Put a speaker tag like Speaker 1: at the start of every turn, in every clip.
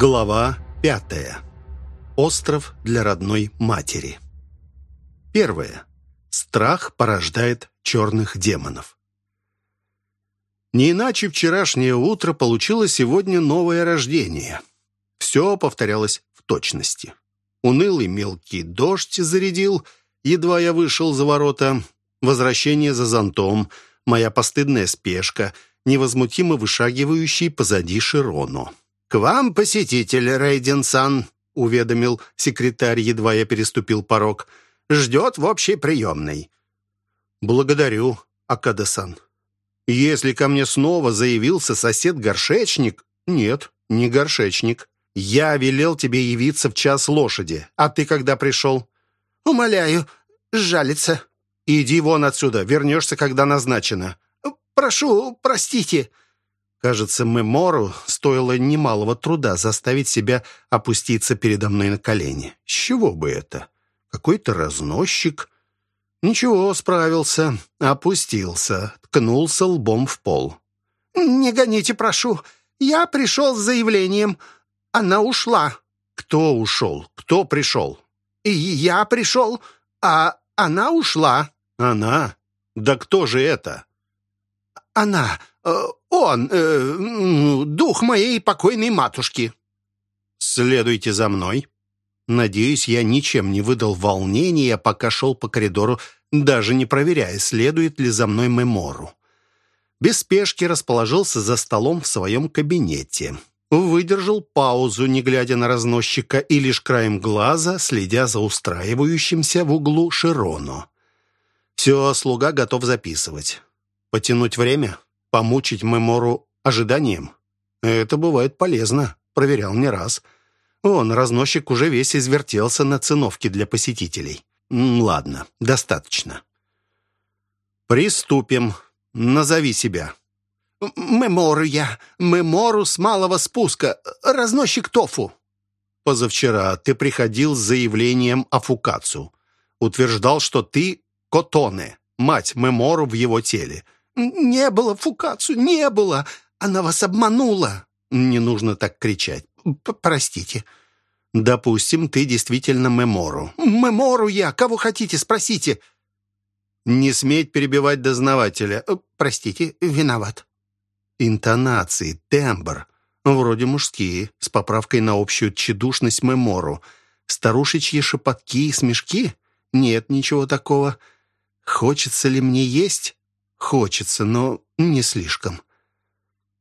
Speaker 1: Глава пятая. Остров для родной матери. Первое. Страх порождает черных демонов. Не иначе вчерашнее утро получило сегодня новое рождение. Все повторялось в точности. Унылый мелкий дождь зарядил, едва я вышел за ворота. Возвращение за зонтом, моя постыдная спешка, невозмутимо вышагивающий позади Широну. «К вам посетитель, Рейден-сан», — уведомил секретарь, едва я переступил порог. «Ждет в общей приемной». «Благодарю, Акада-сан. Если ко мне снова заявился сосед-горшечник...» «Нет, не горшечник. Я велел тебе явиться в час лошади. А ты когда пришел?»
Speaker 2: «Умоляю, жалиться».
Speaker 1: «Иди вон отсюда, вернешься, когда назначено».
Speaker 2: «Прошу, простите».
Speaker 1: Кажется, Мемору стоило немалого труда заставить себя опуститься передо мной на колени. С чего бы это? Какой-то разносчик. Ничего, справился. Опустился. Ткнулся лбом в пол.
Speaker 2: «Не гоните, прошу. Я пришел с заявлением. Она ушла».
Speaker 1: «Кто ушел? Кто пришел?»
Speaker 2: И «Я пришел, а она ушла».
Speaker 1: «Она? Да кто же это?»
Speaker 2: «Она. Э, он. Э, дух моей покойной матушки».
Speaker 1: «Следуйте за мной». Надеюсь, я ничем не выдал волнения, пока шел по коридору, даже не проверяя, следует ли за мной Мемору. Без спешки расположился за столом в своем кабинете. Выдержал паузу, не глядя на разносчика, и лишь краем глаза, следя за устраивающимся в углу Широну. Все, слуга готов записывать. Потянуть время? Помучить Мемору ожиданием? Это бывает полезно. Проверял не раз. Он, разносчик, уже весь извертелся на циновке для посетителей. Ладно, достаточно. Приступим. Назови себя.
Speaker 2: Мемору я. Мемору с малого спуска. Разносчик тофу.
Speaker 1: Позавчера ты приходил с заявлением о Фукацу. Утверждал, что ты Котоне, мать Мемору в его теле.
Speaker 2: «Не было, Фукацу, не было! Она вас обманула!»
Speaker 1: «Не нужно так кричать.
Speaker 2: П Простите».
Speaker 1: «Допустим, ты действительно Мемору».
Speaker 2: «Мемору я! Кого хотите, спросите!»
Speaker 1: «Не сметь перебивать дознавателя».
Speaker 2: Э, «Простите, виноват».
Speaker 1: Интонации, тембр. Вроде мужские, с поправкой на общую тщедушность Мемору. Старушечьи шепотки и смешки? Нет ничего такого. Хочется ли мне есть? Хочется, но не слишком.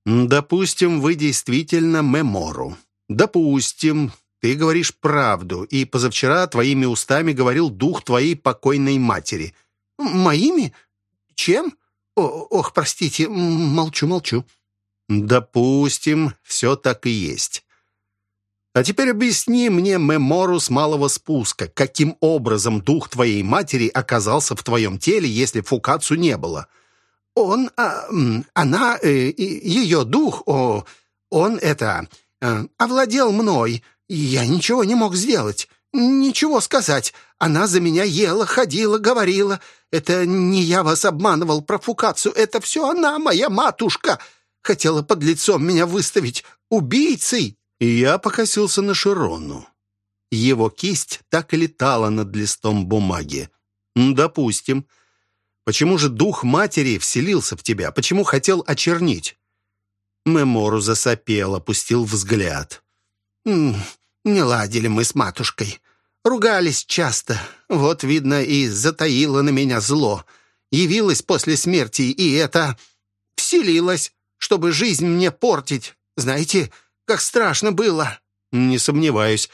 Speaker 1: Допустим, вы действительно мемору. Допустим, ты говоришь правду, и позавчера твоими устами говорил дух твоей покойной матери.
Speaker 2: Моими? Чем? О, ох, простите, молчу, молчу.
Speaker 1: Допустим, все так и есть. А теперь объясни мне, мемору с малого спуска, каким образом дух твоей матери оказался в твоем теле, если фукацу не было?
Speaker 2: Он, а, она, э, ее дух, о, он это, э, овладел мной. Я ничего не мог сделать, ничего сказать. Она за меня ела, ходила, говорила. Это не я вас обманывал про Фукацию, это все она, моя матушка. Хотела под лицом меня выставить убийцей.
Speaker 1: Я покосился на Широну. Его кисть так и летала над листом бумаги. Допустим. Почему же дух матери вселился в тебя? Почему хотел очернить?» Мемору засопел, опустил взгляд.
Speaker 2: «Не ладили мы с матушкой. Ругались часто. Вот, видно, и затаила на меня зло. Явилась после смерти, и это... Вселилась, чтобы жизнь мне портить. Знаете, как страшно было».
Speaker 1: «Не сомневаюсь.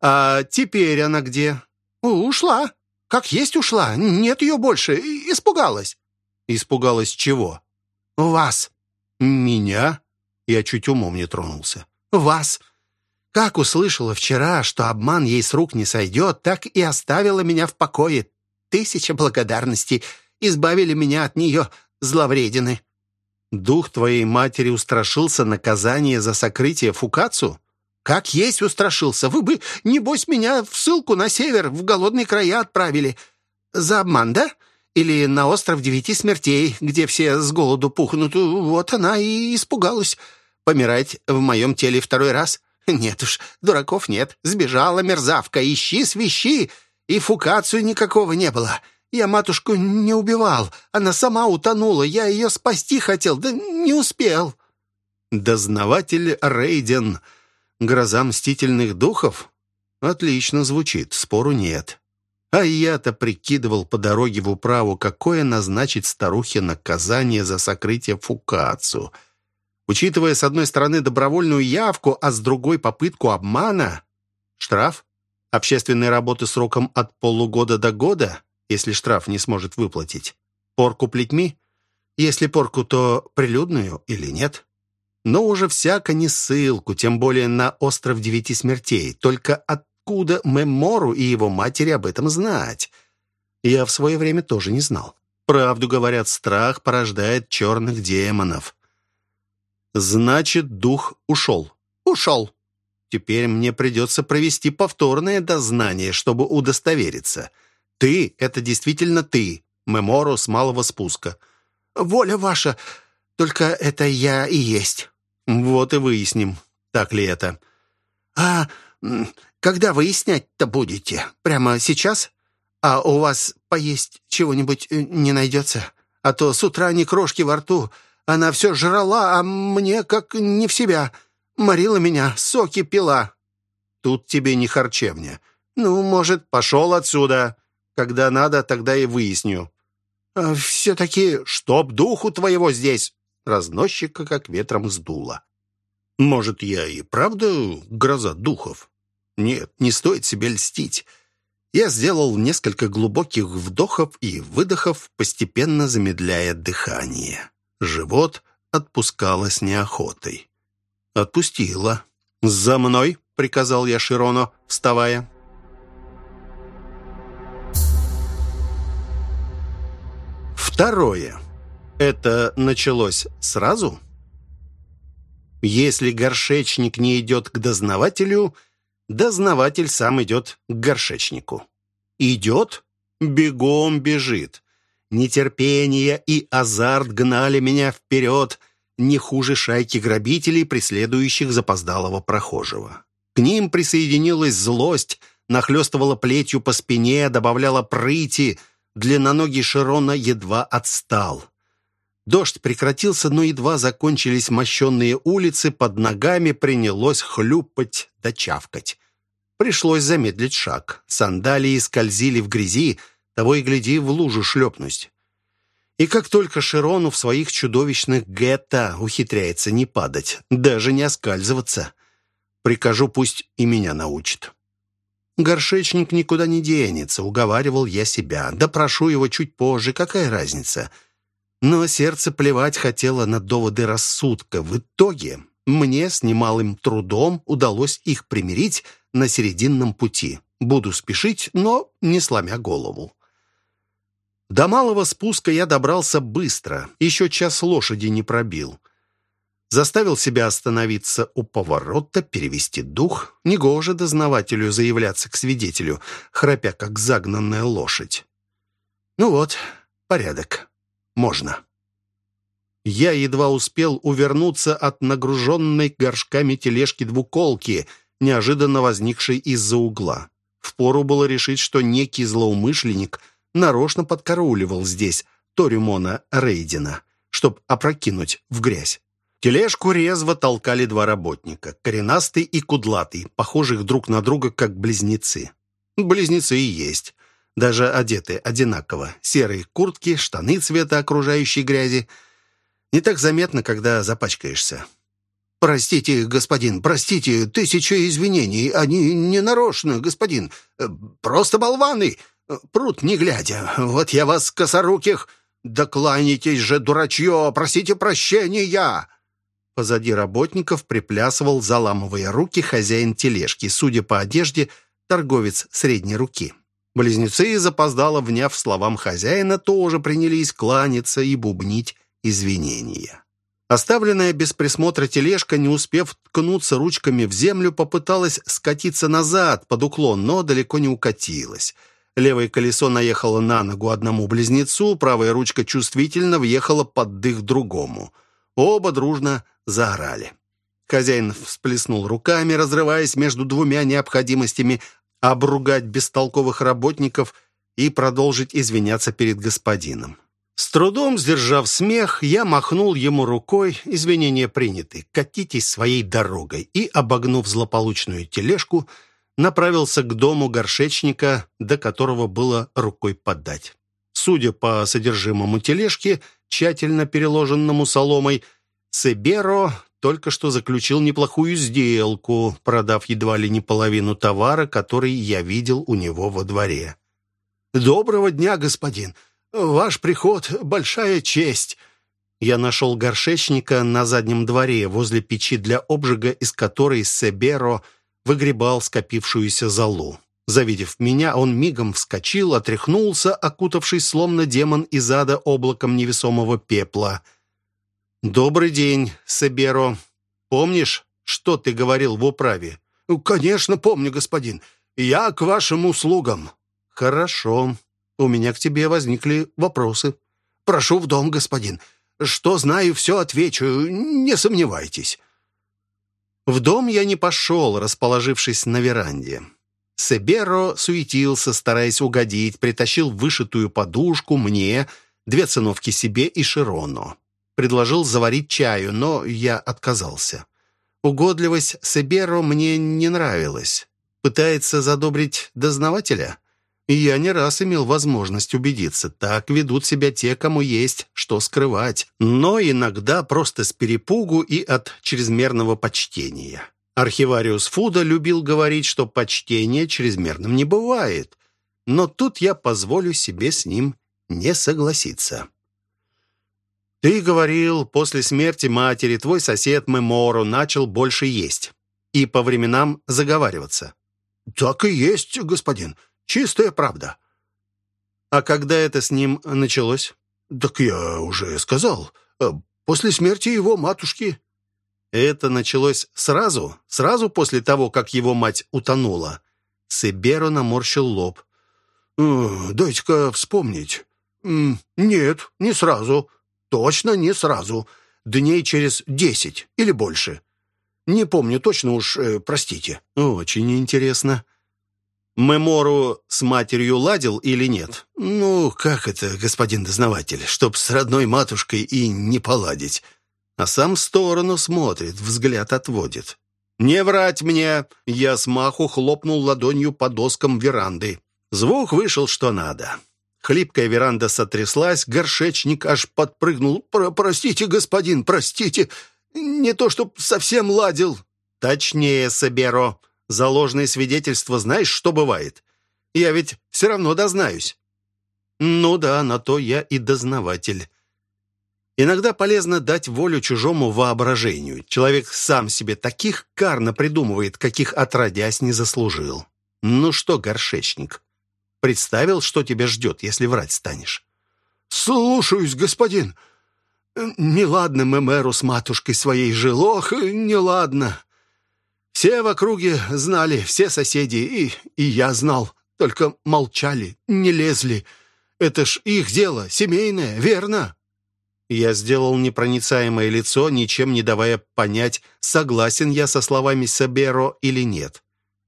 Speaker 1: А теперь она где?»
Speaker 2: «Ушла. Как есть ушла. Нет ее больше. Испугалась».
Speaker 1: «Испугалась чего?»
Speaker 2: «Вас».
Speaker 1: «Меня?» Я чуть умом не тронулся.
Speaker 2: «Вас. Как услышала вчера, что обман ей с рук не сойдет, так и оставила меня в покое. Тысяча благодарностей. Избавили меня от нее, зловредины».
Speaker 1: «Дух твоей матери устрашился наказания за сокрытие Фукацу?»
Speaker 2: «Как есть устрашился. Вы бы, небось, меня в ссылку на север, в голодные края отправили. За обман, да? Или на остров девяти смертей, где все с голоду пухнут. Вот она и испугалась. Помирать в моем теле второй раз. Нет уж, дураков нет. Сбежала мерзавка, ищи, свищи. И фукацию никакого не было. Я матушку не убивал. Она сама утонула. Я ее спасти хотел, да не успел.
Speaker 1: Дознаватель Рейден. Гроза мстительных духов? Отлично звучит, спору нет. А я-то прикидывал по дороге в управу, какое назначить старухе наказание за сокрытие фукацию — Учитывая, с одной стороны, добровольную явку, а с другой попытку обмана, штраф, общественные работы сроком от полугода до года, если штраф не сможет выплатить, порку плетьми, если порку, то прилюдную или нет. Но уже всяко не ссылку, тем более на остров девяти смертей. Только откуда Мемору и его матери об этом знать? Я в свое время тоже не знал. Правду говорят, страх порождает черных демонов. Значит, дух ушел. Ушел. Теперь мне придется провести повторное дознание, чтобы удостовериться. Ты — это действительно ты, Мемору с малого спуска.
Speaker 2: Воля ваша, только это я и есть.
Speaker 1: Вот и выясним, так ли это.
Speaker 2: А когда выяснять-то будете? Прямо сейчас? А у вас поесть чего-нибудь э, не найдется? А то с утра ни крошки во рту. Она все жрала, а мне как не в себя. Морила меня, соки пила».
Speaker 1: «Тут тебе не харчевня.
Speaker 2: Ну, может,
Speaker 1: пошел отсюда. Когда надо, тогда и выясню».
Speaker 2: А «Все-таки,
Speaker 1: чтоб духу твоего здесь!» Разносчика как ветром сдуло. «Может, я и правда гроза духов?» «Нет, не стоит себе льстить». Я сделал несколько глубоких вдохов и выдохов, постепенно замедляя дыхание. Живот отпускала с неохотой. Отпустила. «За мной!» — приказал я Широно, вставая. Второе. Это началось сразу? Если горшечник не идет к дознавателю, дознаватель сам идет к горшечнику. Идет, бегом бежит. Нетерпение и азарт гнали меня вперед, не хуже шайки грабителей, преследующих запоздалого прохожего. К ним присоединилась злость, нахлестывала плетью по спине, добавляла прыти. Длинноногий Широна едва отстал. Дождь прекратился, но едва закончились мощенные улицы, под ногами принялось хлюпать да чавкать. Пришлось замедлить шаг. Сандалии скользили в грязи, того и гляди, в лужу шлепнусь. И как только Широну в своих чудовищных гетто ухитряется не падать, даже не оскальзываться, прикажу, пусть и меня научит. Горшечник никуда не денется, уговаривал я себя. Да прошу его чуть позже, какая разница? Но сердце плевать хотело на доводы рассудка. В итоге мне с немалым трудом удалось их примирить на серединном пути. Буду спешить, но не сломя голову. До малого спуска я добрался быстро, еще час лошади не пробил. Заставил себя остановиться у поворота, перевести дух. Негоже дознавателю заявляться к свидетелю, храпя, как загнанная лошадь. Ну вот, порядок. Можно. Я едва успел увернуться от нагруженной горшками тележки двуколки, неожиданно возникшей из-за угла. Впору было решить, что некий злоумышленник — нарочно подкарауливал здесь Торимона Рейдина, чтоб опрокинуть в грязь. Тележку резво толкали два работника, коренастый и кудлатый, похожих друг на друга как близнецы. Близнецы и есть, даже одеты одинаково. Серые куртки, штаны цвета окружающей грязи. Не так заметно, когда запачкаешься. «Простите, господин, простите, тысяча извинений. Они не нарочно, господин. Просто болваны. Прут не глядя. Вот я вас, косоруких, докланяйтесь же, дурачье, просите прощения!» Позади работников приплясывал, заламывая руки, хозяин тележки, судя по одежде, торговец средней руки. Близнецы, запоздало вняв словам хозяина, тоже принялись кланяться и бубнить извинения. Оставленная без присмотра тележка, не успев ткнуться ручками в землю, попыталась скатиться назад под уклон, но далеко не укатилась. Левое колесо наехало на ногу одному близнецу, правая ручка чувствительно въехала под дых другому. Оба дружно заорали. Хозяин всплеснул руками, разрываясь между двумя необходимостями обругать бестолковых работников и продолжить извиняться перед господином. С трудом сдержав смех, я махнул ему рукой, извинения приняты, катитесь своей дорогой, и, обогнув злополучную тележку, направился к дому горшечника, до которого было рукой подать. Судя по содержимому тележки, тщательно переложенному соломой, Себеро только что заключил неплохую сделку, продав едва ли не половину товара, который я видел у него во дворе. «Доброго дня, господин! Ваш приход — большая честь!» Я нашел горшечника на заднем дворе, возле печи для обжига, из которой Себеро выгребал скопившуюся золу. Завидев меня, он мигом вскочил, отряхнулся, окутавшись словно демон из ада облаком невесомого пепла. «Добрый день, Себеро. Помнишь, что ты говорил в управе?»
Speaker 2: «Конечно, помню, господин. Я к вашим услугам».
Speaker 1: «Хорошо. У меня к тебе возникли вопросы».
Speaker 2: «Прошу в дом, господин. Что знаю, все отвечу. Не сомневайтесь».
Speaker 1: В дом я не пошел, расположившись на веранде. Себеро суетился, стараясь угодить, притащил вышитую подушку мне, две циновки себе и Широну. Предложил заварить чаю, но я отказался. Угодливость Себеро мне не нравилась. Пытается задобрить дознавателя? И я не раз имел возможность убедиться, так ведут себя те, кому есть что скрывать, но иногда просто с перепугу и от чрезмерного почтения. Архивариус Фуда любил говорить, что почтение чрезмерным не бывает, но тут я позволю себе с ним не согласиться. «Ты говорил, после смерти матери твой сосед Мемору начал больше есть и по временам заговариваться».
Speaker 2: «Так и есть, господин. Чистая правда».
Speaker 1: «А когда это с ним началось?»
Speaker 2: «Так я уже сказал. Э, после смерти его матушки».
Speaker 1: «Это началось сразу? Сразу после того, как его мать утонула?» Себеро наморщил лоб.
Speaker 2: «Э, «Дайте-ка вспомнить. Нет, не сразу. Точно не сразу. Дней через десять или больше. Не помню точно уж, э, простите».
Speaker 1: «Очень интересно. Мемору с матерью ладил или нет?
Speaker 2: Ну, как это, господин дознаватель, чтоб с родной матушкой и не поладить.
Speaker 1: А сам в сторону смотрит, взгляд отводит. «Не врать мне!» Я смаху хлопнул ладонью по доскам веранды. Звук вышел что надо. Хлипкая веранда сотряслась, горшечник аж подпрыгнул.
Speaker 2: Про «Простите, господин, простите! Не то, чтоб совсем ладил!»
Speaker 1: «Точнее, Соберо!» За ложные свидетельства знаешь, что бывает? Я ведь все равно дознаюсь». «Ну да, на то я и дознаватель». Иногда полезно дать волю чужому воображению. Человек сам себе таких кар напридумывает, каких отродясь не заслужил. Ну что, горшечник, представил, что тебя ждет, если врать станешь?
Speaker 2: «Слушаюсь, господин. Неладно Мемеру с матушкой своей жил. Ох, неладно. Все в округе знали, все соседи, и, и я знал. Только молчали, не лезли. Это ж их дело, семейное, верно?»
Speaker 1: Я сделал непроницаемое лицо, ничем не давая понять, согласен я со словами Саберо или нет.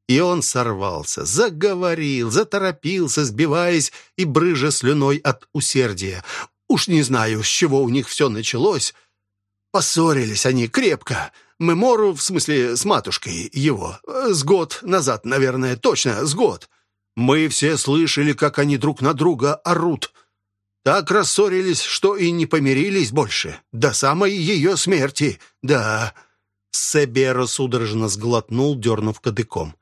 Speaker 1: И он сорвался, заговорил, заторопился, сбиваясь и брыжа слюной от усердия.
Speaker 2: Уж не знаю, с чего у них все началось. Поссорились они крепко. Мемору, в смысле, с матушкой его. С год назад, наверное, точно, с год. Мы все слышали, как они друг на друга орут. Так рассорились, что и не помирились больше. До самой ее смерти, да».
Speaker 1: Себеро судорожно сглотнул, дернув кадыком.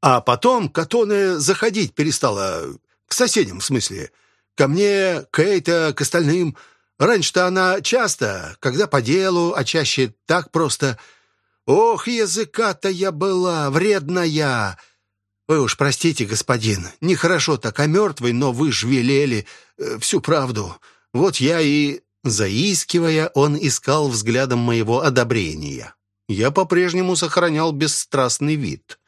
Speaker 2: А потом Катоне заходить перестала. К соседям, в смысле. Ко мне, к Эйта, к остальным. Раньше-то она часто, когда по делу, а чаще так просто. Ох, языка-то я была, вредная. Вы уж простите, господин, нехорошо так, а мертвый, но вы ж велели э, всю правду. Вот я и...» Заискивая, он искал взглядом моего одобрения. Я по-прежнему сохранял бесстрастный вид.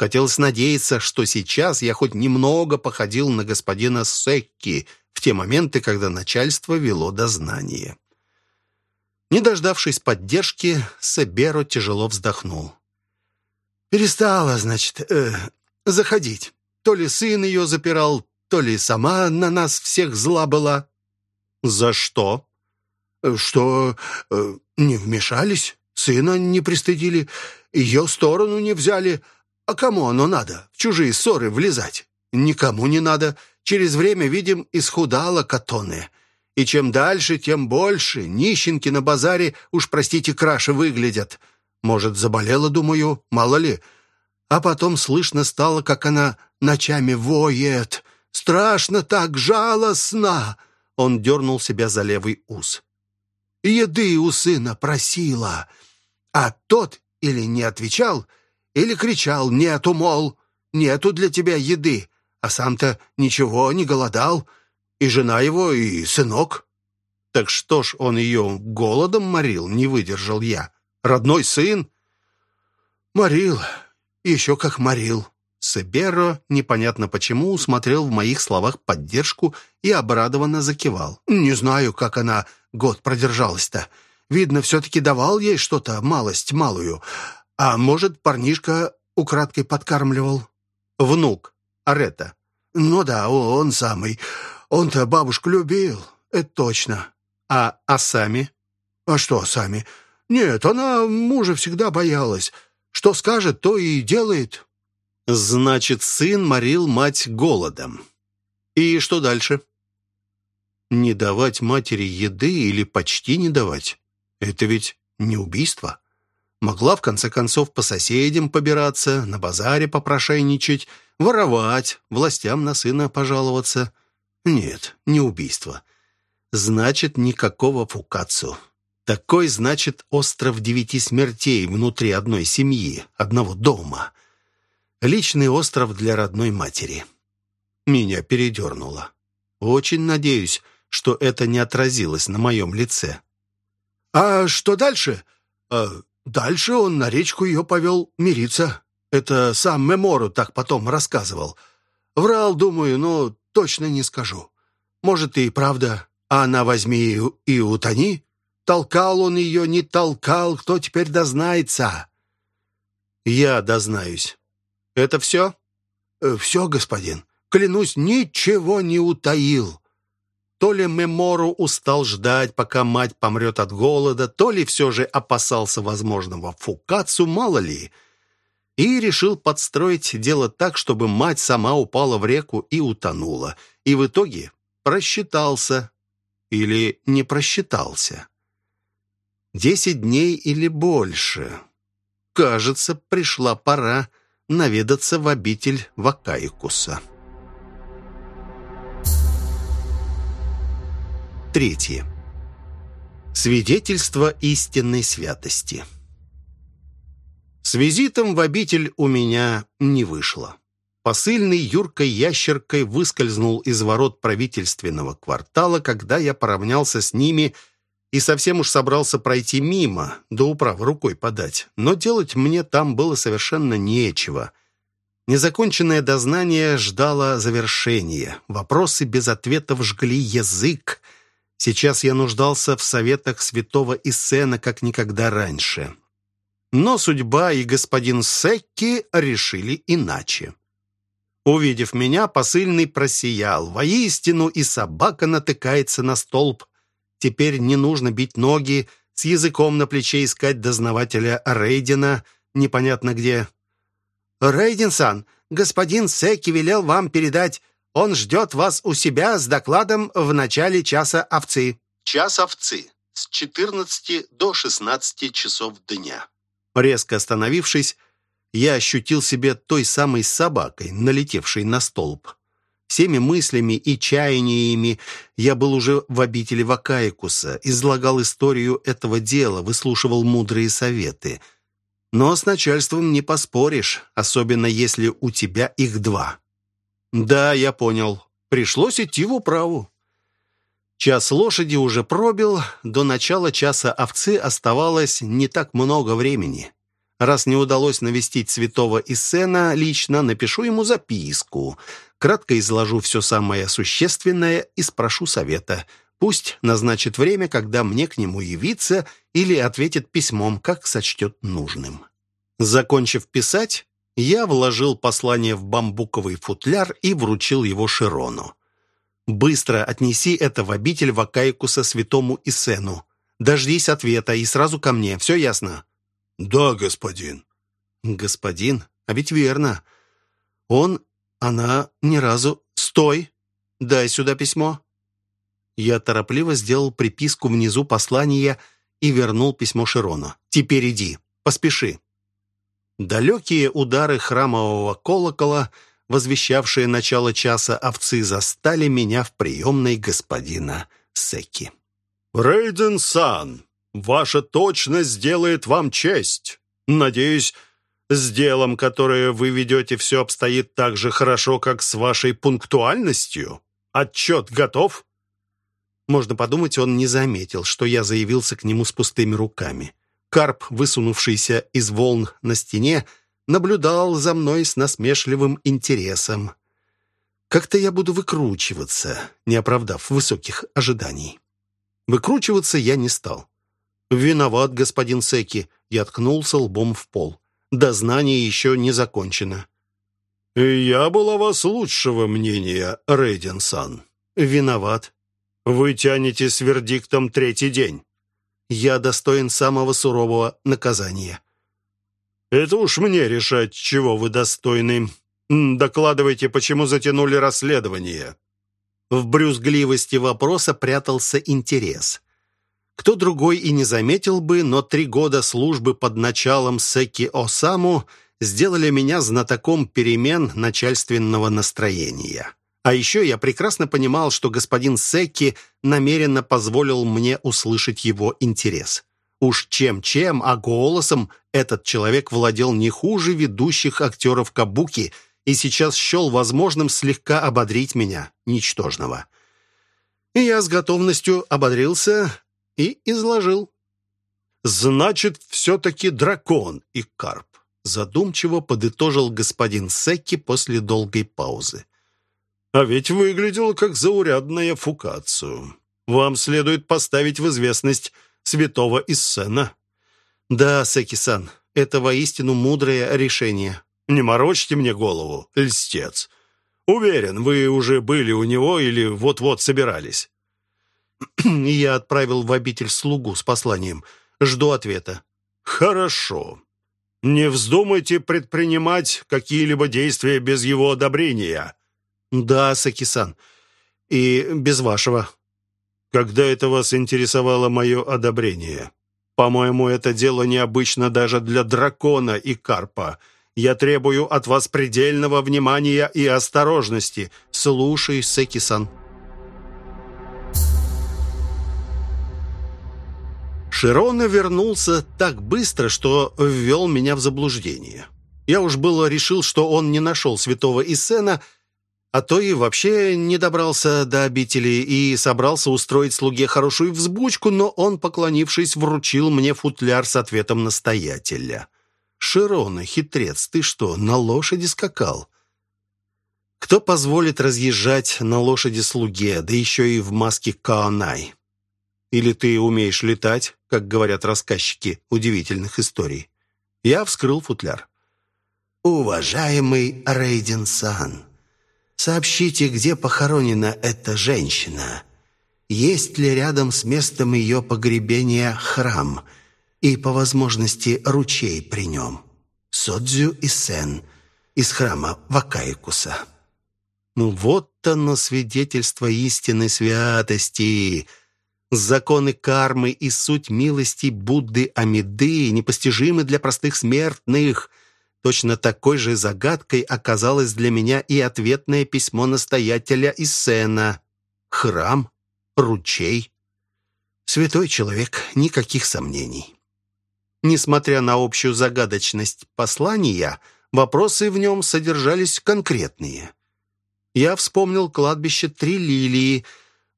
Speaker 2: Хотелось надеяться, что сейчас я хоть немного походил на господина Секки — в те моменты, когда начальство вело дознание.
Speaker 1: Не дождавшись поддержки, Себеро тяжело вздохнул.
Speaker 2: «Перестала, значит, э, заходить. То ли сын ее запирал, то ли сама на нас всех зла была».
Speaker 1: «За что?»
Speaker 2: «Что э, не вмешались, сына не пристыдили, ее сторону не взяли. А кому оно надо, в чужие ссоры влезать? Никому не надо. Через время, видим, исхудала Катоне. И чем дальше, тем больше. Нищенки на базаре, уж, простите, краше выглядят. Может, заболела, думаю, мало ли. А потом слышно стало, как она ночами воет. Страшно так, жалостно!» Он дернул себя за левый ус. «Еды у сына просила, а тот или не отвечал, или кричал «нету, мол, нету для тебя еды», а сам-то ничего не голодал, и жена его, и сынок.
Speaker 1: Так что ж он ее голодом морил, не выдержал я. Родной сын?
Speaker 2: Морил, еще как морил.
Speaker 1: Себеро, непонятно почему, усмотрел в моих словах поддержку и обрадованно закивал.
Speaker 2: «Не знаю, как она год продержалась-то. Видно, все-таки давал ей что-то, малость малую. А может, парнишка украдкой подкармливал?»
Speaker 1: «Внук. Арета».
Speaker 2: «Ну да, он самый. Он-то бабушку любил, это точно.
Speaker 1: А, а сами?
Speaker 2: А что сами? Нет, она мужа всегда боялась. Что скажет, то и делает.
Speaker 1: Значит, сын морил мать голодом. И что дальше? Не давать матери еды или почти не давать? Это ведь не убийство. Могла, в конце концов, по соседям побираться, на базаре попрошайничать, воровать, властям на сына пожаловаться. Нет, не убийство. Значит, никакого фукацу. Такой, значит, остров девяти смертей внутри одной семьи, одного дома. Личный остров для родной матери. Меня передернуло. Очень надеюсь, что это не отразилось на моем лице.
Speaker 2: «А что дальше?» а, «Дальше он на речку ее повел мириться. Это сам Мемору так потом рассказывал. Врал, думаю, но точно не скажу. Может, и правда, а она возьми и утони. Толкал он ее, не толкал, кто теперь дознается?»
Speaker 1: «Я дознаюсь. Это все?»
Speaker 2: «Э, «Все, господин. Клянусь, ничего не утаил».
Speaker 1: То ли Мемору устал ждать, пока мать помрет от голода, то ли все же опасался возможного фукацу, мало ли – и решил подстроить дело так, чтобы мать сама упала в реку и утонула. И в итоге просчитался или не просчитался. Десять дней или больше. Кажется, пришла пора наведаться в обитель Вакаикуса. Третье. Свидетельство истинной святости. С визитом в обитель у меня не вышло. Посыльный Юркой ящеркой выскользнул из ворот правительственного квартала, когда я поравнялся с ними и совсем уж собрался пройти мимо, до управы рукой подать. Но делать мне там было совершенно нечего. Незаконченное дознание ждало завершения. Вопросы без ответов жгли язык. Сейчас я нуждался в советах святого Иссена, как никогда раньше. Но судьба и господин Секки решили иначе. Увидев меня, посыльный просиял. Воистину и собака натыкается на столб. Теперь не нужно бить ноги, с языком на плече искать дознавателя Рейдена непонятно где. «Рейден-сан, господин Секки велел вам передать. Он ждет вас у себя с докладом в начале часа овцы». «Час овцы» с 14 до 16 часов дня. Резко остановившись, я ощутил себя той самой собакой, налетевшей на столб. Всеми мыслями и чаяниями я был уже в обители Вакаикуса, излагал историю этого дела, выслушивал мудрые советы. Но с начальством не поспоришь, особенно если у тебя их два. Да, я понял. Пришлось идти в управу. Час лошади уже пробил, до начала часа овцы оставалось не так много времени. Раз не удалось навестить святого Иссена лично, напишу ему записку. Кратко изложу все самое существенное и спрошу совета. Пусть назначит время, когда мне к нему явиться или ответит письмом, как сочтет нужным. Закончив писать, я вложил послание в бамбуковый футляр и вручил его Широну. «Быстро отнеси это в обитель Вакайкуса святому Исену. Дождись ответа и сразу ко мне. Все ясно?»
Speaker 3: «Да, господин».
Speaker 1: «Господин? А ведь верно. Он, она ни разу... Стой! Дай сюда письмо». Я торопливо сделал приписку внизу послания и вернул письмо Широну. «Теперь иди, поспеши». Далекие удары храмового колокола, возвещавшие начало часа овцы, застали меня в приемной господина Секи.
Speaker 3: «Рейден Сан, ваша точность сделает вам честь. Надеюсь, с делом, которое вы ведете, все обстоит так же хорошо, как с вашей пунктуальностью. Отчет готов?»
Speaker 1: Можно подумать, он не заметил, что я заявился к нему с пустыми руками. Карп, высунувшийся из волн на стене, наблюдал за мной с насмешливым интересом. Как-то я буду выкручиваться, не оправдав высоких ожиданий. Выкручиваться я не стал. «Виноват, господин Секи», — я ткнулся лбом в пол. «Дознание еще не закончено».
Speaker 3: «Я был о вас лучшего мнения, Рейден-сан».
Speaker 1: «Виноват.
Speaker 3: Вы тянете с вердиктом третий день.
Speaker 1: Я достоин самого сурового наказания.
Speaker 3: Это уж мне решать, чего вы достойны. Докладывайте, почему затянули расследование.
Speaker 1: В брюзгливости вопроса прятался интерес. Кто другой и не заметил бы, но три года службы под началом Секи Осаму сделали меня знатоком перемен начальственного настроения. А еще я прекрасно понимал, что господин Секки намеренно позволил мне услышать его интерес. Уж чем-чем, а голосом этот человек владел не хуже ведущих актеров Кабуки и сейчас счел возможным слегка ободрить меня, ничтожного. И я с готовностью ободрился и изложил.
Speaker 3: «Значит, все-таки дракон и карп»,
Speaker 1: задумчиво подытожил господин Секки после долгой паузы.
Speaker 3: А ведь выглядело как заурядная фукацию. Вам следует поставить в известность святого Иссена».
Speaker 1: «Да, Секи-сан, это воистину мудрое решение».
Speaker 3: «Не морочьте мне голову, льстец. Уверен, вы уже были у него или вот-вот собирались».
Speaker 1: Я отправил в обитель слугу с посланием. Жду ответа.
Speaker 3: «Хорошо. Не вздумайте предпринимать какие-либо действия без его одобрения.
Speaker 1: «Да, Сакисан. И без вашего».
Speaker 3: «Когда это вас интересовало мое одобрение? По-моему, это дело необычно даже для дракона и карпа. Я требую от вас предельного внимания и осторожности.
Speaker 1: Слушай, Секисан». Широна вернулся так быстро, что ввел меня в заблуждение. Я уж было решил, что он не нашел святого Исена, а то и вообще не добрался до обители и собрался устроить слуге хорошую взбучку, но он, поклонившись, вручил мне футляр с ответом настоятеля. «Широна, хитрец, ты что, на лошади скакал?» «Кто позволит разъезжать на лошади слуге, да еще и в маске Каонай?» «Или ты умеешь летать, как говорят рассказчики удивительных историй?» Я вскрыл футляр.
Speaker 2: «Уважаемый Рейден-сан», Сообщите, где похоронена эта женщина. Есть ли рядом с местом ее погребения храм и, по возможности, ручей при нем? Содзю и Сен из храма Вакайкуса.
Speaker 1: Ну вот оно свидетельство истинной святости. Законы кармы и суть милости Будды Амиды непостижимы для простых смертных – Точно такой же загадкой оказалось для меня и ответное письмо настоятеля Иссена. Храм, ручей. Святой человек, никаких сомнений. Несмотря на общую загадочность послания, вопросы в нем содержались конкретные. Я вспомнил кладбище Три Лилии,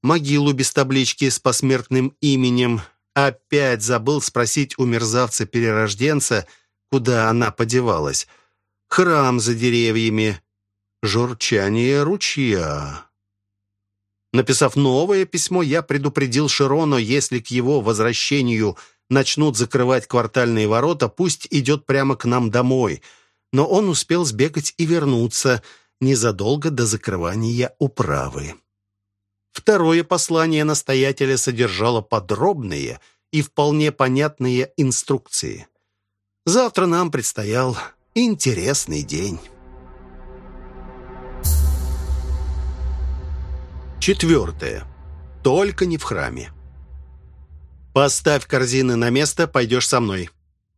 Speaker 1: могилу без таблички с посмертным именем. Опять забыл спросить у мерзавца-перерожденца – Куда она подевалась? Храм за деревьями. Журчание ручья. Написав новое письмо, я предупредил Широно, если к его возвращению начнут закрывать квартальные ворота, пусть идет прямо к нам домой. Но он успел сбегать и вернуться незадолго до закрывания управы. Второе послание настоятеля содержало подробные и вполне понятные инструкции. Завтра нам предстоял интересный день. Четвертое. Только не в храме. «Поставь корзины на место, пойдешь со мной».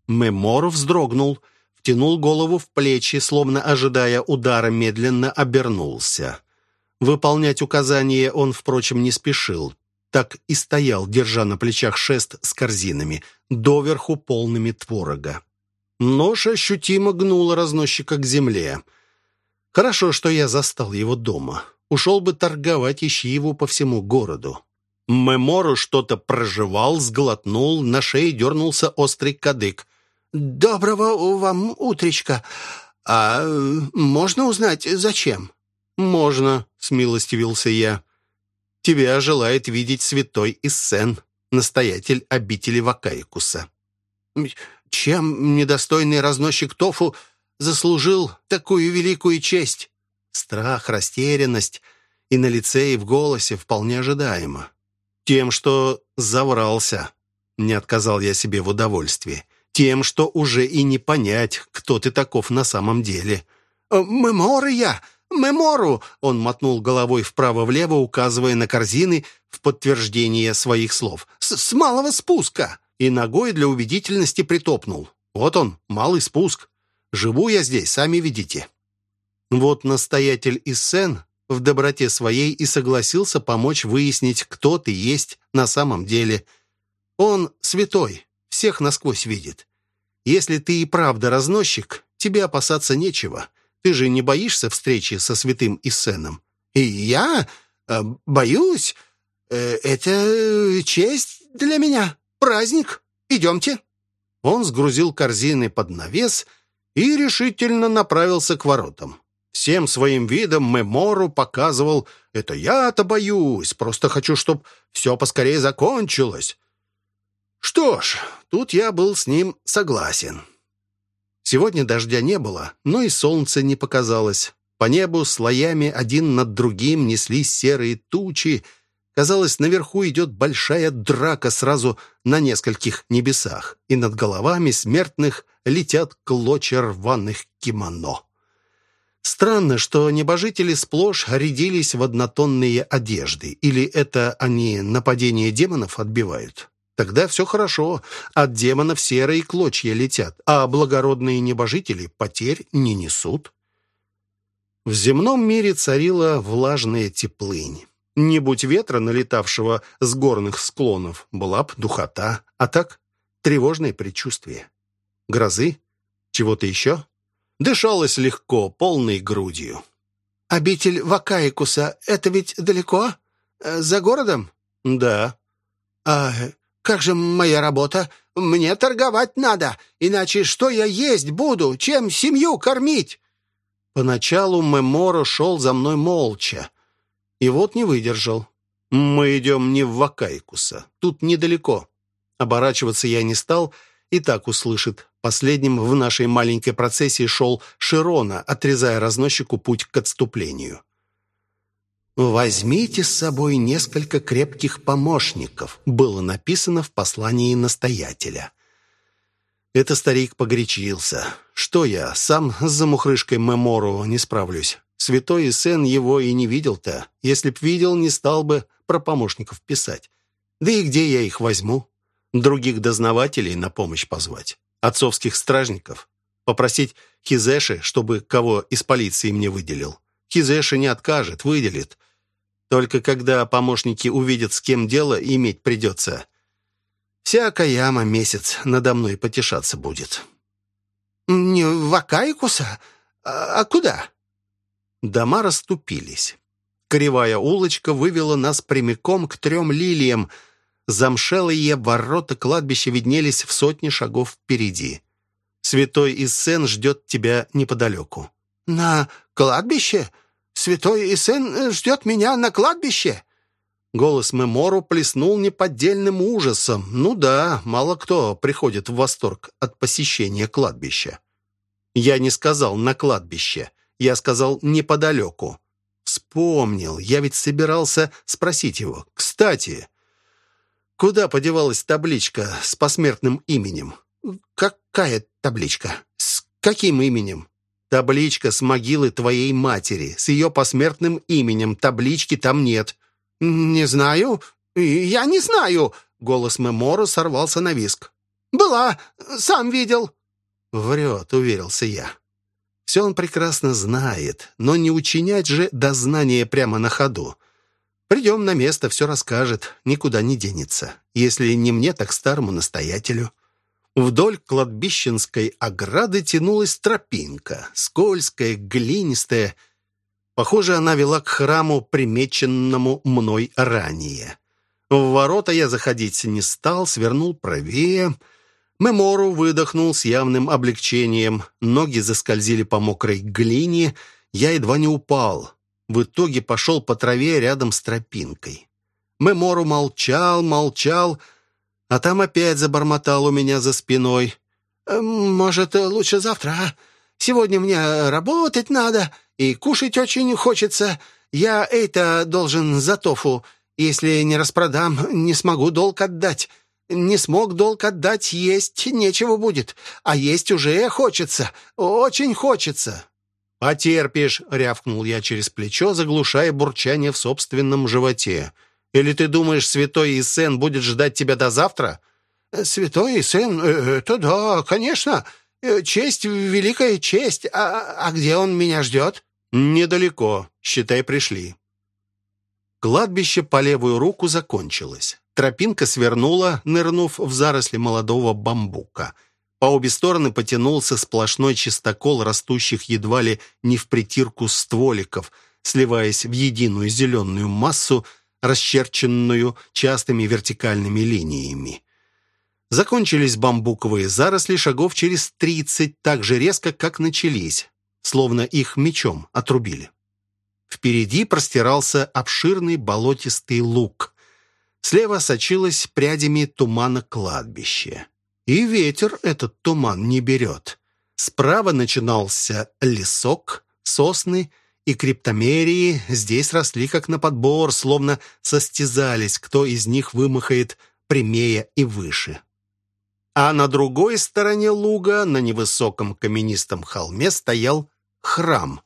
Speaker 1: Мемор вздрогнул, втянул голову в плечи, словно ожидая удара, медленно обернулся. Выполнять указания он, впрочем, не спешил. Так и стоял, держа на плечах шест с корзинами, доверху полными творога. Нож ощутимо гнул разносчика к земле. Хорошо, что я застал его дома. Ушел бы торговать, ищи его по всему городу. Мемору что-то проживал, сглотнул, на шее дернулся острый кадык.
Speaker 2: «Доброго вам утречка. А можно узнать, зачем?»
Speaker 1: «Можно», — смилостивился я. «Тебя желает видеть святой Иссен, настоятель обители Вакаикуса».
Speaker 2: «Чем недостойный разносчик тофу заслужил такую великую честь?»
Speaker 1: Страх, растерянность и на лице, и в голосе вполне ожидаемо. Тем, что заврался. Не отказал я себе в удовольствии. Тем, что уже и не понять, кто ты таков на самом деле.
Speaker 2: «Э, «Меморы я! Мемору!» Он
Speaker 1: мотнул головой вправо-влево, указывая на корзины в подтверждение своих слов.
Speaker 2: «С, «С малого спуска!»
Speaker 1: И ногой для убедительности притопнул. «Вот он, малый спуск. Живу я здесь, сами видите». Вот настоятель Иссен в доброте своей и согласился помочь выяснить, кто ты есть на самом деле. Он святой, всех насквозь видит. Если ты и правда разносчик, тебе опасаться нечего. Ты же не боишься встречи со святым Иссеном?
Speaker 2: И я э, боюсь. Э, это честь для меня, праздник. Идемте.
Speaker 1: Он сгрузил корзины под навес и решительно направился к воротам. Всем своим видом Мемору показывал «Это я-то боюсь, просто хочу, чтобы все поскорее закончилось». Что ж, тут я был с ним согласен. Сегодня дождя не было, но и солнце не показалось. По небу слоями один над другим неслись серые тучи. Казалось, наверху идет большая драка сразу на нескольких небесах, и над головами смертных летят клочья рваных кимоно. Странно, что небожители сплошь рядились в однотонные одежды. Или это они нападение демонов отбивают? Тогда все хорошо. От демонов серые клочья летят, а благородные небожители потерь не несут. В земном мире царила влажная теплынь. Не будь ветра, налетавшего с горных склонов, была б духота, а так тревожное предчувствие. Грозы? Чего-то еще? Дышалось легко, полной грудью.
Speaker 2: «Обитель Вакаикуса — это ведь далеко? Э, за городом?»
Speaker 1: «Да».
Speaker 2: «А как же моя работа? Мне торговать надо, иначе что я есть буду? Чем семью кормить?»
Speaker 1: Поначалу Меморо шел за мной молча. И вот не выдержал. «Мы идем не в Вакайкуса. Тут недалеко». Оборачиваться я не стал, и так услышит. Последним в нашей маленькой процессии шел Широна, отрезая разносчику путь к отступлению. «Возьмите с собой несколько крепких помощников», было написано в послании настоятеля. Это старик погорячился. Что я, сам с замухрышкой Мемору не справлюсь. Святой Исен его и не видел-то. Если б видел, не стал бы про помощников писать. Да и где я их возьму? Других дознавателей на помощь позвать отцовских стражников, попросить Хизеши, чтобы кого из полиции мне выделил. Хизеши не откажет, выделит. Только когда помощники увидят, с кем дело, иметь придется. Вся Каяма месяц надо мной потешаться будет.
Speaker 2: «Не в Акайкуса? А, а куда?»
Speaker 1: Дома расступились. Кривая улочка вывела нас прямиком к трем лилиям — Замшелые ворота кладбища виднелись в сотне шагов впереди. Святой Иссен ждет тебя неподалеку.
Speaker 2: «На кладбище? Святой Иссен ждет меня на кладбище?»
Speaker 1: Голос Мемору плеснул неподдельным ужасом. Ну да, мало кто приходит в восторг от посещения кладбища. Я не сказал «на кладбище», я сказал «неподалеку». Вспомнил, я ведь собирался спросить его. «Кстати, куда подевалась табличка с посмертным именем?»
Speaker 2: «Какая табличка?
Speaker 1: С каким именем?» «Табличка с могилы твоей матери, с ее посмертным именем. Таблички там нет».
Speaker 2: «Не знаю. Я не знаю».
Speaker 1: Голос Мемора сорвался на виск.
Speaker 2: «Была. Сам видел».
Speaker 1: «Врет», — уверился я. Все он прекрасно знает, но не учинять же дознание прямо на ходу. Придем на место, все расскажет, никуда не денется. Если не мне, так старому настоятелю. Вдоль кладбищенской ограды тянулась тропинка, скользкая, глинистая, Похоже, она вела к храму, примеченному мной ранее. В ворота я заходить не стал, свернул правее. Мемору выдохнул с явным облегчением. Ноги заскользили по мокрой глине. Я едва не упал. В итоге пошел по траве рядом с тропинкой. Мемору молчал, молчал, а там опять забормотал у меня за спиной.
Speaker 2: «Э, «Может, лучше завтра, а? Сегодня мне работать надо и кушать очень хочется. Я это должен за тофу. Если не распродам, не смогу долг отдать. Не смог долг отдать, есть нечего будет. А есть уже хочется, очень хочется».
Speaker 1: «Потерпишь», — рявкнул я через плечо, заглушая бурчание в собственном животе. «Или ты думаешь, святой Исен будет ждать тебя до завтра?»
Speaker 2: «Святой Исен? Э, это да, конечно. Э, честь, великая честь. А, а где он меня ждет?»
Speaker 1: «Недалеко. Считай, пришли». Кладбище по левую руку закончилось. Тропинка свернула, нырнув в заросли молодого бамбука. По обе стороны потянулся сплошной чистокол растущих едва ли не в притирку стволиков, сливаясь в единую зеленую массу, расчерченную частыми вертикальными линиями. Закончились бамбуковые заросли шагов через тридцать так же резко, как начались, словно их мечом отрубили. Впереди простирался обширный болотистый луг. Слева сочилось прядями тумана кладбище. И ветер этот туман не берет. Справа начинался лесок, сосны и криптомерии. Здесь росли как на подбор, словно состязались, кто из них вымахает прямее и выше. А на другой стороне луга, на невысоком каменистом холме, стоял храм.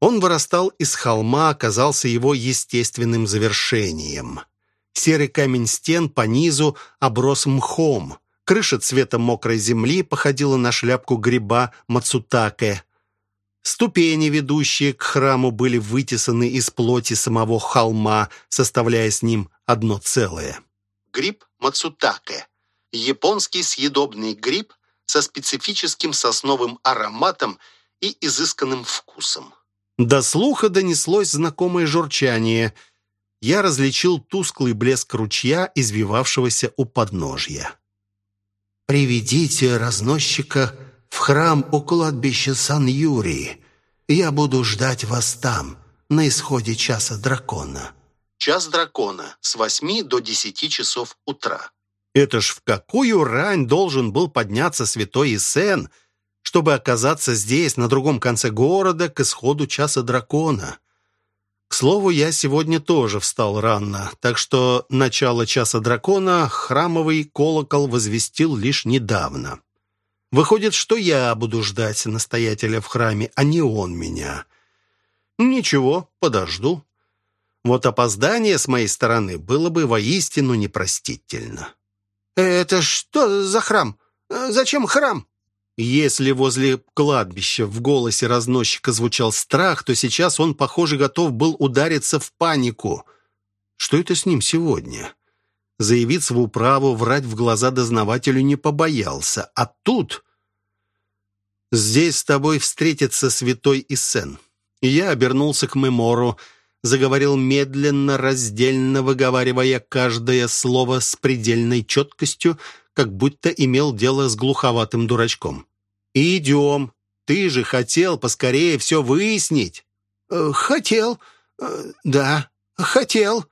Speaker 1: Он вырастал из холма, оказался его естественным завершением. Серый камень стен по низу оброс мхом. Крыша цвета мокрой земли походила на шляпку гриба мацутаке. Ступени, ведущие к храму, были вытесаны из плоти самого холма, составляя с ним одно целое. Гриб мацутаке японский съедобный гриб со специфическим сосновым ароматом и изысканным вкусом. До слуха донеслось знакомое журчание. Я различил тусклый блеск ручья, извивавшегося у подножья. «Приведите разносчика в храм у кладбища Сан-Юрии. Я буду ждать вас там, на исходе часа дракона». Час дракона с восьми до десяти часов утра. Это ж в какую рань должен был подняться святой Исен, чтобы оказаться здесь, на другом конце города, к исходу часа дракона? Слову, я сегодня тоже встал рано, так что начало часа дракона храмовый колокол возвестил лишь недавно. Выходит, что я буду ждать настоятеля в храме, а не он меня. Ничего, подожду. Вот опоздание с моей стороны было бы воистину непростительно.
Speaker 2: «Это что за храм? Зачем храм?»
Speaker 1: Если возле кладбища в голосе разносчика звучал страх, то сейчас он, похоже, готов был удариться в панику. Что это с ним сегодня? Заявиться в управу, врать в глаза дознавателю не побоялся. А тут... «Здесь с тобой встретится святой Иссен». Я обернулся к Мемору, заговорил медленно, раздельно выговаривая каждое слово с предельной четкостью, как будто имел дело с глуховатым дурачком. «Идем. Ты же хотел поскорее все выяснить».
Speaker 2: Э, «Хотел. Э, да, хотел».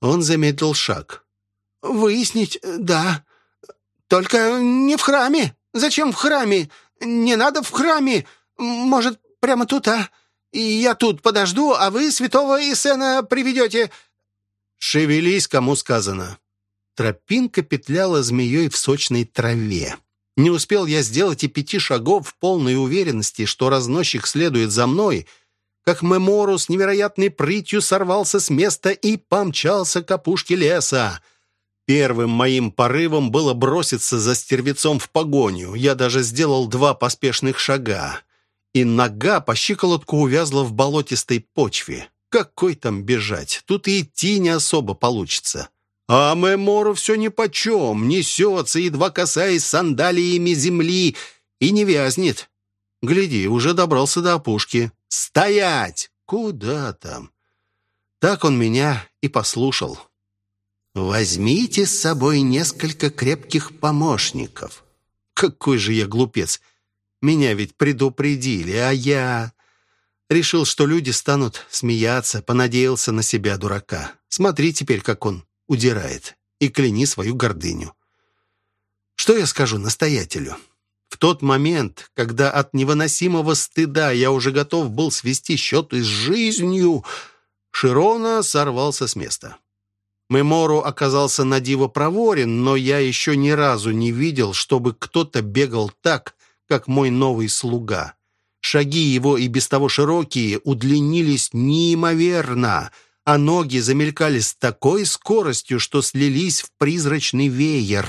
Speaker 1: Он замедлил шаг.
Speaker 2: «Выяснить, да. Только не в храме. Зачем в храме? Не надо в храме. Может, прямо тут, а? Я тут подожду, а вы святого Исена приведете...»
Speaker 1: «Шевелись, кому сказано». Тропинка петляла змеей в сочной траве. Не успел я сделать и пяти шагов в полной уверенности, что разносчик следует за мной, как Мемору с невероятной прытью сорвался с места и помчался к опушке леса. Первым моим порывом было броситься за стервецом в погоню. Я даже сделал два поспешных шага. И нога по щиколотку увязла в болотистой почве. Какой там бежать? Тут и идти не особо получится. А Мемору все нипочем, несется, едва касаясь сандалиями земли, и не вязнет. Гляди, уже добрался до опушки. «Стоять! Куда там?» Так он меня и послушал. «Возьмите с собой несколько крепких помощников». Какой же я глупец! Меня ведь предупредили, а я... Решил, что люди станут смеяться, понадеялся на себя, дурака. Смотри теперь, как он удирает, и кляни свою гордыню. Что я скажу настоятелю? В тот момент, когда от невыносимого стыда я уже готов был свести счеты с жизнью, Широна сорвался с места. Мемору оказался на диво проворен, но я еще ни разу не видел, чтобы кто-то бегал так, как мой новый слуга. Шаги его и без того широкие удлинились неимоверно, а ноги замелькали с такой скоростью, что слились в призрачный веер.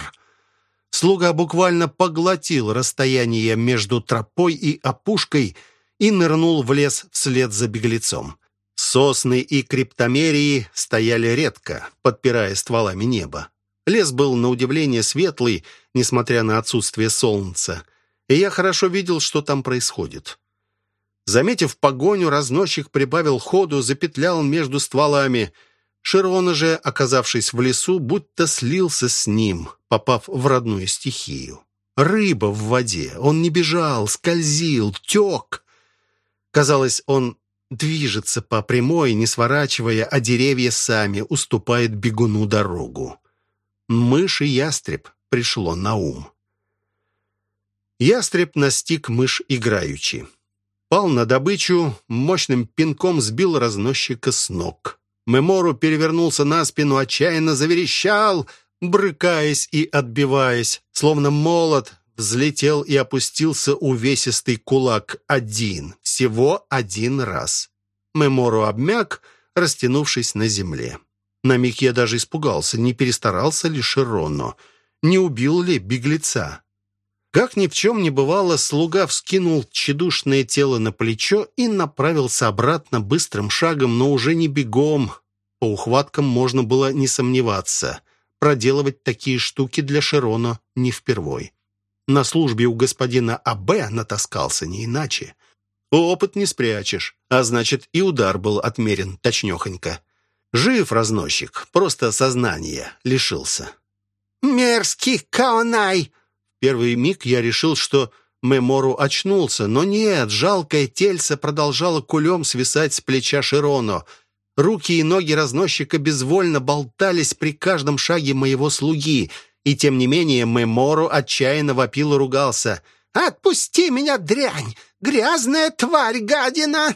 Speaker 1: Слуга буквально поглотил расстояние между тропой и опушкой и нырнул в лес вслед за беглецом. Сосны и криптомерии стояли редко, подпирая стволами неба. Лес был, на удивление, светлый, несмотря на отсутствие солнца, и я хорошо видел, что там происходит. Заметив погоню, разносчик прибавил ходу, запетлял между стволами. Широна же, оказавшись в лесу, будто слился с ним, попав в родную стихию. Рыба в воде. Он не бежал, скользил, тек. Казалось, он движется по прямой, не сворачивая, а деревья сами уступают бегуну дорогу. Мышь и ястреб пришло на ум. Ястреб настиг мышь играючи. Пал на добычу, мощным пинком сбил разносчика с ног. Мемору перевернулся на спину, отчаянно заверещал, брыкаясь и отбиваясь, словно молот, взлетел и опустился увесистый кулак один, всего один раз. Мемору обмяк, растянувшись на земле. На миг я даже испугался, не перестарался ли Широно, не убил ли беглеца. Как ни в чем не бывало, слуга вскинул тщедушное тело на плечо и направился обратно быстрым шагом, но уже не бегом. По ухваткам можно было не сомневаться. Проделывать такие штуки для Широна не впервой. На службе у господина А.Б. натаскался не иначе. Опыт не спрячешь, а значит и удар был отмерен точнёхонько. Жив разносчик, просто сознание лишился.
Speaker 2: «Мерзкий Каонай!»
Speaker 1: Первый миг я решил, что Мемору очнулся, но нет, жалкое тельце продолжало кулем свисать с плеча Широно. Руки и ноги разносчика безвольно болтались при каждом шаге моего слуги — и тем не менее Мемору отчаянно вопил и ругался. «Отпусти меня, дрянь! Грязная тварь, гадина!»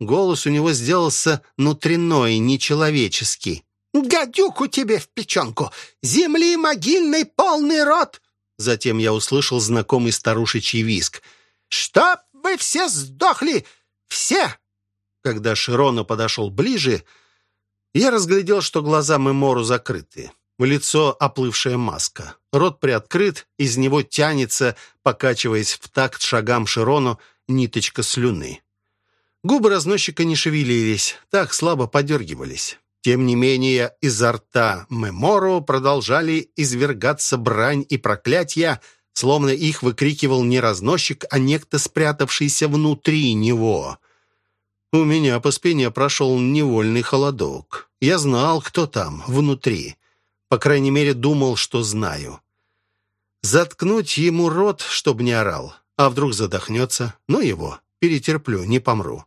Speaker 1: Голос у него сделался внутренной, нечеловеческий. «Гадюку тебе в печенку! Земли могильной полный рот!» Затем я услышал знакомый старушечий виск. «Чтоб вы все сдохли! Все!» Когда Широно подошел ближе, я разглядел, что глаза Мемору закрыты. В лицо оплывшая маска. Рот приоткрыт, из него тянется, покачиваясь в такт шагам Широну, ниточка слюны. Губы разносчика не шевелились, так слабо подергивались. Тем не менее, изо рта Меморо продолжали извергаться брань и проклятия, словно их выкрикивал не разносчик, а некто, спрятавшийся внутри него. У меня по спине прошел невольный холодок. Я знал, кто там, внутри. По крайней мере, думал, что знаю. Заткнуть ему рот, чтобы не орал. А вдруг задохнется? Ну его, перетерплю, не помру.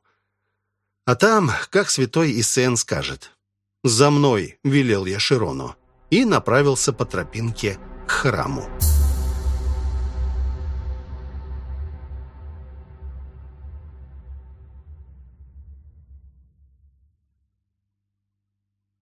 Speaker 1: А там, как святой Исен скажет. «За мной!» — велел я Широну и направился по тропинке к храму.